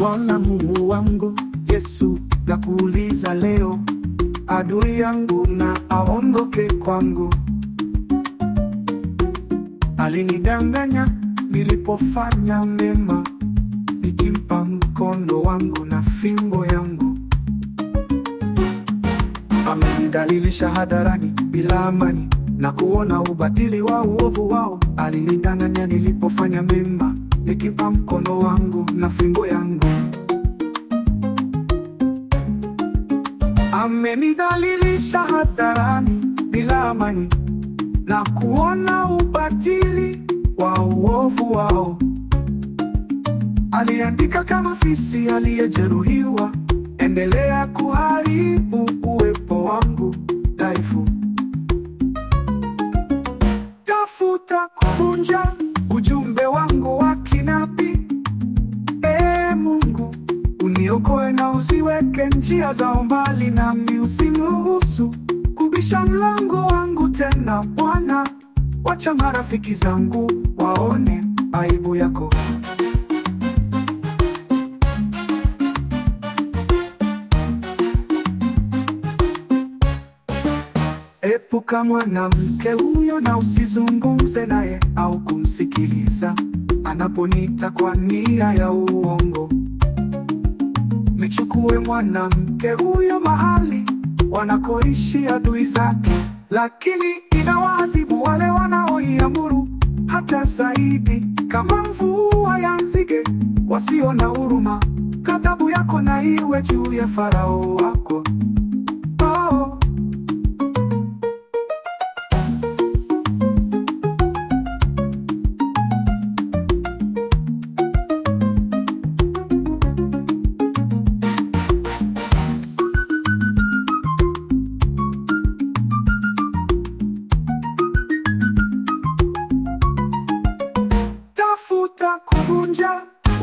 Bwana Mungu wangu Yesu, nakuuliza leo, adui yangu na aondoke kwangu. Alinidanganya nilipofanya mema, nikimpa mkono wangu na fimbo yangu. Amenidhalilisha hadharani bila amani na kuona ubatili wa uovu wao. Alinidanganya nilipofanya mema, nikimpa mkono wangu na fimbo yangu. Amenidhalilisha hadharani bila amani na kuona ubatili wa uovu wao. Aliandika kama fisi aliyejeruhiwa, endelea kuharibu uwepo wangu usiweke njia za mbali nami, usimruhusu kubisha mlango wangu tena. Bwana, wacha marafiki zangu waone aibu yako. Epuka mwanamke huyo na usizungumze naye au kumsikiliza anaponiita kwa nia ya uongo. Michukue mwanamke huyo mahali wanakoishi adui zake, lakini inawaadhibu wale wanaoiamuru hata zaidi, kama mvua ya nzige wasio na huruma. Ghadhabu yako na iwe juu ya Farao wako. Kuvunja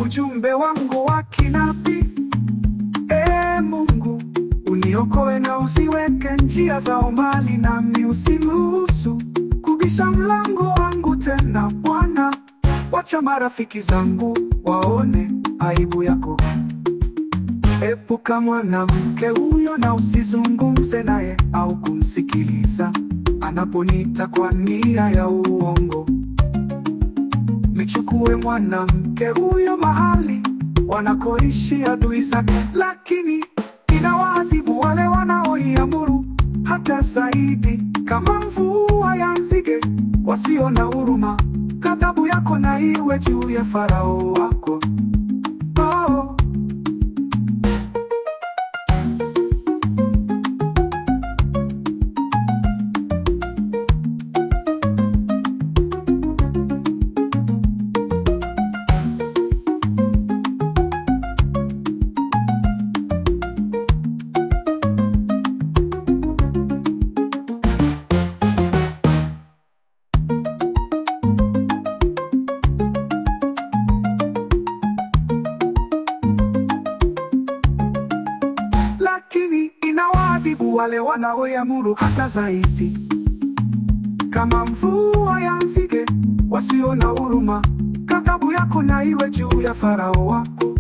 ujumbe wangu wa kinabii. Ee Mungu, uniokoe na usiweke njia za mbali nami, usimuhusu kubisha mlango wangu tena. Bwana, wacha marafiki zangu waone aibu yako. Epuka mwanamke huyo na usizungumze naye au kumsikiliza anaponita kwa nia ya uongo. Michukue mwanamke huyo mahali wanakoishi adui zake, lakini inawaadhibu wale wanaoiamuru hata zaidi, kama mvua ya nzige wasio na huruma. Ghadhabu yako na iwe juu ya Farao wako. Inawaadhibu wale wanaoyamuru hata zaidi, kama mvua ya nzige wasio na huruma. Ghadhabu yako na iwe juu ya Farao wako.